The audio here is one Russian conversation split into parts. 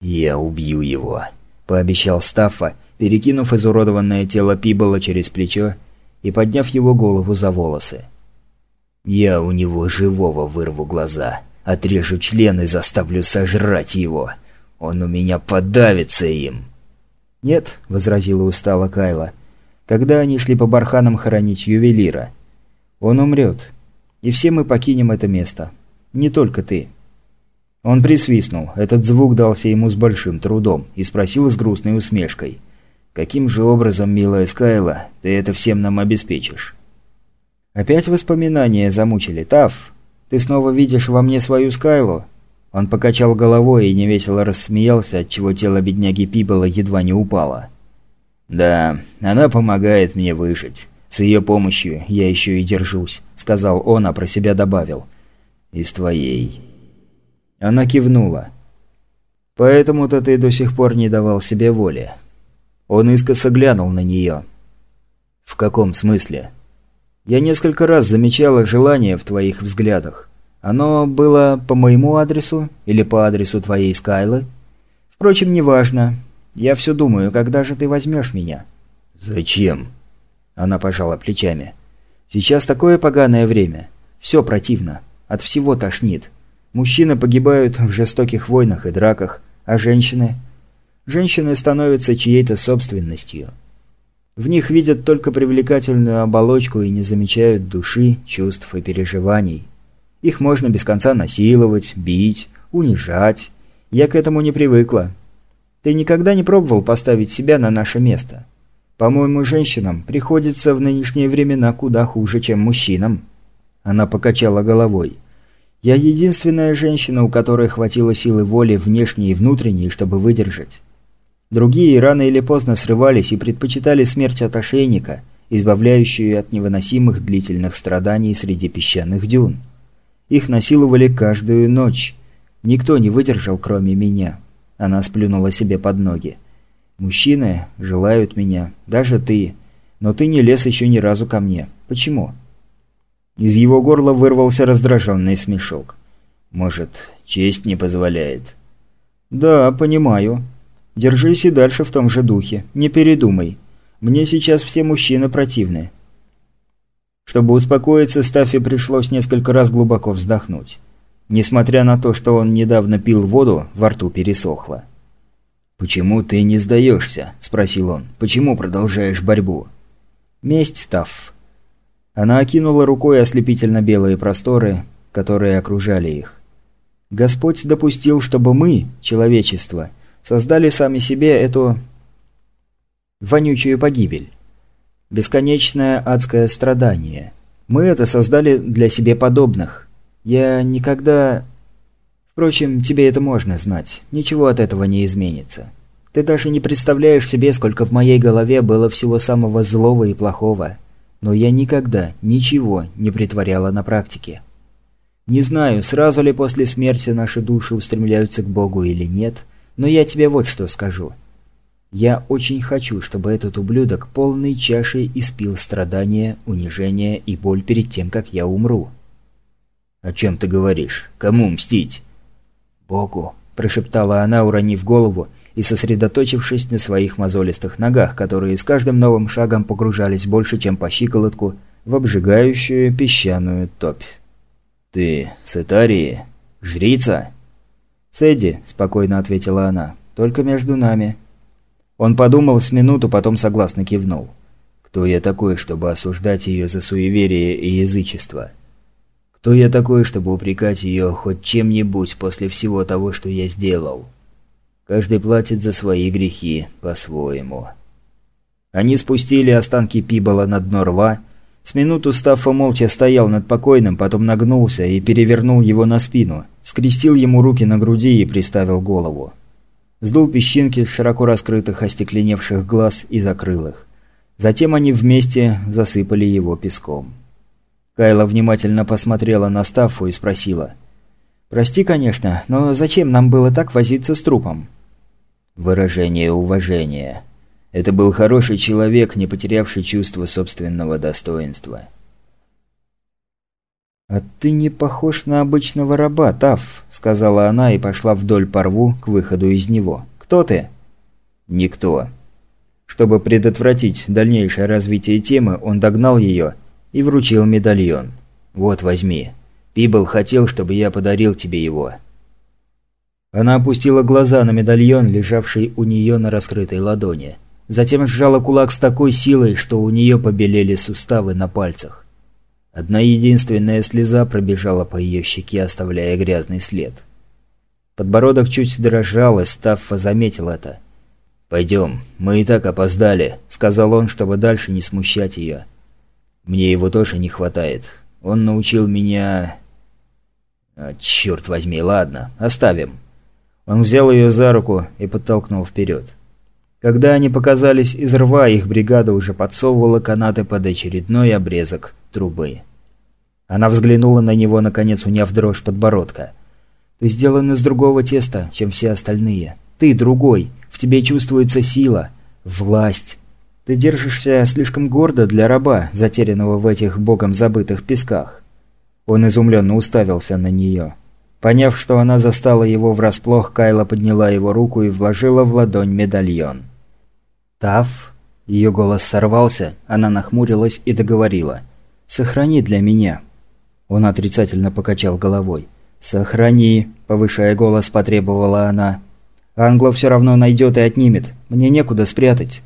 «Я убью его», – пообещал Стаффа, перекинув изуродованное тело Пибола через плечо и подняв его голову за волосы. «Я у него живого вырву глаза, отрежу член и заставлю сожрать его. Он у меня подавится им». «Нет», – возразила устало Кайла, когда они шли по барханам хоронить ювелира. «Он умрет, и все мы покинем это место. Не только ты». Он присвистнул. Этот звук дался ему с большим трудом и спросил с грустной усмешкой. «Каким же образом, милая Скайла, ты это всем нам обеспечишь?» «Опять воспоминания замучили, Тав? Ты снова видишь во мне свою Скайлу?» Он покачал головой и невесело рассмеялся, отчего тело бедняги Пибела едва не упало. «Да, она помогает мне выжить. С ее помощью я еще и держусь», — сказал он, а про себя добавил. «И с твоей». Она кивнула. «Поэтому-то ты до сих пор не давал себе воли». Он искоса глянул на нее. «В каком смысле?» «Я несколько раз замечала желание в твоих взглядах. Оно было по моему адресу или по адресу твоей Скайлы? Впрочем, неважно. Я все думаю, когда же ты возьмешь меня?» «Зачем?» Она пожала плечами. «Сейчас такое поганое время. Все противно. От всего тошнит. Мужчины погибают в жестоких войнах и драках, а женщины? Женщины становятся чьей-то собственностью. В них видят только привлекательную оболочку и не замечают души, чувств и переживаний. Их можно без конца насиловать, бить, унижать. Я к этому не привыкла. Ты никогда не пробовал поставить себя на наше место? По-моему, женщинам приходится в нынешние времена куда хуже, чем мужчинам. Она покачала головой. Я единственная женщина, у которой хватило силы воли внешней и внутренней, чтобы выдержать. Другие рано или поздно срывались и предпочитали смерть от ошейника, избавляющую от невыносимых длительных страданий среди песчаных дюн. Их насиловали каждую ночь. Никто не выдержал, кроме меня. Она сплюнула себе под ноги. «Мужчины желают меня, даже ты. Но ты не лез еще ни разу ко мне. Почему?» Из его горла вырвался раздраженный смешок. «Может, честь не позволяет?» «Да, понимаю. Держись и дальше в том же духе. Не передумай. Мне сейчас все мужчины противны». Чтобы успокоиться, Стаффи пришлось несколько раз глубоко вздохнуть. Несмотря на то, что он недавно пил воду, во рту пересохло. «Почему ты не сдаешься?» – спросил он. «Почему продолжаешь борьбу?» «Месть, Стафф. Она окинула рукой ослепительно белые просторы, которые окружали их. Господь допустил, чтобы мы, человечество, создали сами себе эту вонючую погибель. Бесконечное адское страдание. Мы это создали для себе подобных. Я никогда... Впрочем, тебе это можно знать. Ничего от этого не изменится. Ты даже не представляешь себе, сколько в моей голове было всего самого злого и плохого но я никогда ничего не притворяла на практике. Не знаю, сразу ли после смерти наши души устремляются к Богу или нет, но я тебе вот что скажу. Я очень хочу, чтобы этот ублюдок полной чашей испил страдания, унижения и боль перед тем, как я умру. «О чем ты говоришь? Кому мстить?» «Богу», – прошептала она, уронив голову и сосредоточившись на своих мозолистых ногах, которые с каждым новым шагом погружались больше, чем по щиколотку, в обжигающую песчаную топь. «Ты с Этарии? Жрица?» «Сэдди», – спокойно ответила она, – «только между нами». Он подумал с минуту, потом согласно кивнул. «Кто я такой, чтобы осуждать ее за суеверие и язычество? Кто я такой, чтобы упрекать ее хоть чем-нибудь после всего того, что я сделал?» Каждый платит за свои грехи по-своему. Они спустили останки Пибола на дно рва. С минуту Стаффа молча стоял над покойным, потом нагнулся и перевернул его на спину, скрестил ему руки на груди и приставил голову. Сдул песчинки с широко раскрытых остекленевших глаз и закрыл их. Затем они вместе засыпали его песком. Кайла внимательно посмотрела на Стаффу и спросила. «Прости, конечно, но зачем нам было так возиться с трупом?» Выражение уважения. Это был хороший человек, не потерявший чувство собственного достоинства. «А ты не похож на обычного раба, Таф», – сказала она и пошла вдоль по рву к выходу из него. «Кто ты?» «Никто». Чтобы предотвратить дальнейшее развитие темы, он догнал ее и вручил медальон. «Вот, возьми. Пибл хотел, чтобы я подарил тебе его». Она опустила глаза на медальон, лежавший у нее на раскрытой ладони. Затем сжала кулак с такой силой, что у нее побелели суставы на пальцах. Одна единственная слеза пробежала по ее щеке, оставляя грязный след. Подбородок чуть дрожал, и Стаффа заметил это. «Пойдем, мы и так опоздали», — сказал он, чтобы дальше не смущать ее. «Мне его тоже не хватает. Он научил меня...» а, «Черт возьми, ладно, оставим». Он взял ее за руку и подтолкнул вперед. Когда они показались из рва, их бригада уже подсовывала канаты под очередной обрезок трубы. Она взглянула на него, наконец уняв дрожь подбородка. «Ты сделан из другого теста, чем все остальные. Ты другой. В тебе чувствуется сила, власть. Ты держишься слишком гордо для раба, затерянного в этих богом забытых песках». Он изумленно уставился на нее. Поняв, что она застала его врасплох, Кайла подняла его руку и вложила в ладонь медальон. «Тав?» Ее голос сорвался, она нахмурилась и договорила. «Сохрани для меня». Он отрицательно покачал головой. «Сохрани», – повышая голос, потребовала она. «Англо все равно найдет и отнимет. Мне некуда спрятать.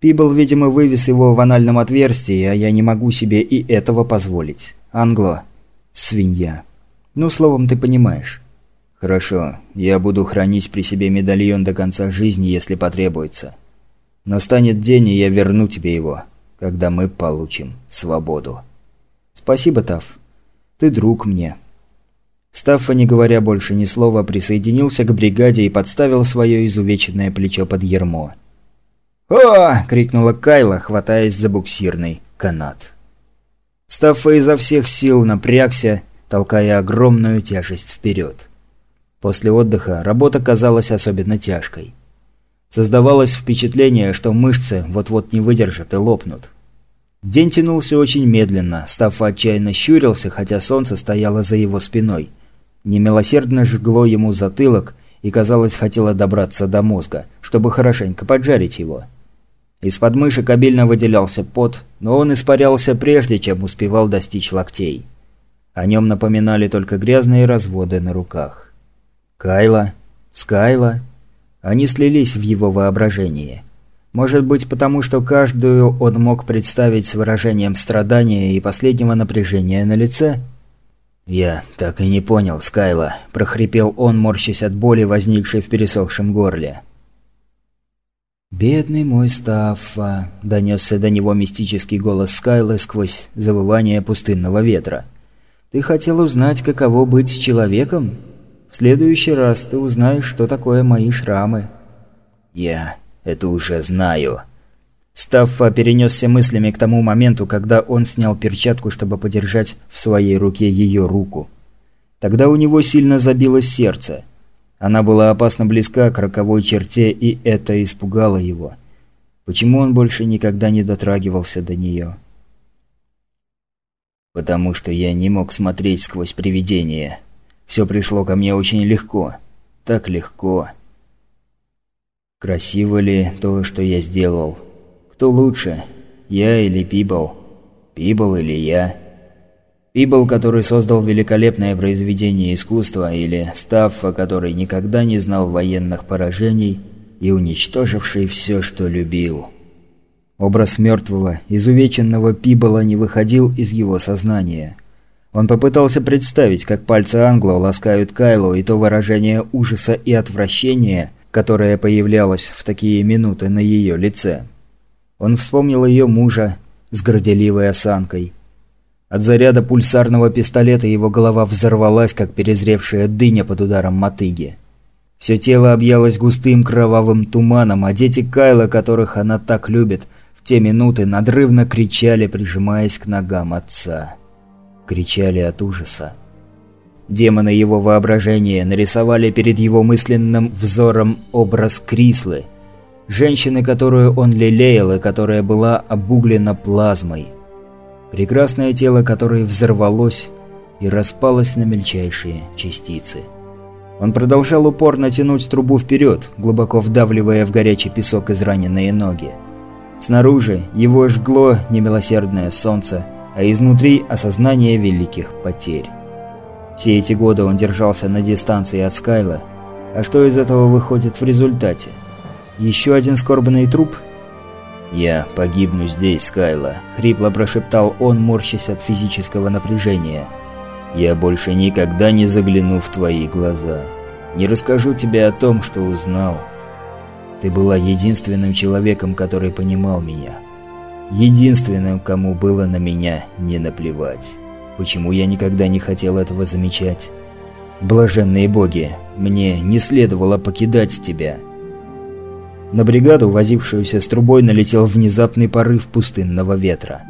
Пибл, видимо, вывез его в анальном отверстии, а я не могу себе и этого позволить. Англо. Свинья». Ну, словом, ты понимаешь. Хорошо, я буду хранить при себе медальон до конца жизни, если потребуется. Настанет день, и я верну тебе его, когда мы получим свободу. Спасибо, Тав. Ты друг мне. Стаффа, не говоря больше ни слова, присоединился к бригаде и подставил свое изувеченное плечо под ермо. «О!» – крикнула Кайла, хватаясь за буксирный канат. Стаффа изо всех сил напрягся толкая огромную тяжесть вперед. После отдыха работа казалась особенно тяжкой. Создавалось впечатление, что мышцы вот-вот не выдержат и лопнут. День тянулся очень медленно, став отчаянно щурился, хотя солнце стояло за его спиной. Немилосердно жгло ему затылок и, казалось, хотело добраться до мозга, чтобы хорошенько поджарить его. Из подмышек обильно выделялся пот, но он испарялся прежде, чем успевал достичь локтей. О нем напоминали только грязные разводы на руках. Кайла, Скайла, они слились в его воображении. Может быть, потому что каждую он мог представить с выражением страдания и последнего напряжения на лице? «Я так и не понял, Скайла», – прохрипел он, морщась от боли, возникшей в пересохшем горле. «Бедный мой Стаффа», – донесся до него мистический голос Скайлы сквозь завывание пустынного ветра. Ты хотел узнать, каково быть с человеком? В следующий раз ты узнаешь, что такое мои шрамы». «Я это уже знаю». Стаффа перенесся мыслями к тому моменту, когда он снял перчатку, чтобы подержать в своей руке ее руку. Тогда у него сильно забилось сердце. Она была опасно близка к роковой черте, и это испугало его. Почему он больше никогда не дотрагивался до нее? Потому что я не мог смотреть сквозь привидение. Все пришло ко мне очень легко. Так легко. Красиво ли то, что я сделал? Кто лучше? Я или Пибл? Пибл или я? Пибл, который создал великолепное произведение искусства, или Стаффа, который никогда не знал военных поражений и уничтоживший все, что любил. Образ мертвого, изувеченного Пибола не выходил из его сознания. Он попытался представить, как пальцы Англо ласкают Кайлу, и то выражение ужаса и отвращения, которое появлялось в такие минуты на ее лице. Он вспомнил ее мужа с горделивой осанкой. От заряда пульсарного пистолета его голова взорвалась, как перезревшая дыня под ударом мотыги. Все тело объялось густым кровавым туманом, а дети Кайла, которых она так любит – те минуты надрывно кричали, прижимаясь к ногам отца. Кричали от ужаса. Демоны его воображения нарисовали перед его мысленным взором образ Крислы, женщины, которую он лелеял и которая была обуглена плазмой. Прекрасное тело, которое взорвалось, и распалась на мельчайшие частицы. Он продолжал упорно тянуть трубу вперед, глубоко вдавливая в горячий песок израненные ноги. Снаружи его жгло немилосердное солнце, а изнутри осознание великих потерь. Все эти годы он держался на дистанции от Скайла, а что из этого выходит в результате? Еще один скорбный труп? «Я погибну здесь, Скайла», — хрипло прошептал он, морщась от физического напряжения. «Я больше никогда не загляну в твои глаза. Не расскажу тебе о том, что узнал. Ты была единственным человеком, который понимал меня. Единственным, кому было на меня не наплевать. Почему я никогда не хотел этого замечать? Блаженные боги, мне не следовало покидать тебя. На бригаду, возившуюся с трубой, налетел внезапный порыв пустынного ветра.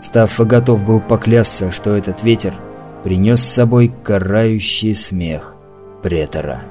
Стаффа готов был поклясться, что этот ветер принес с собой карающий смех претора.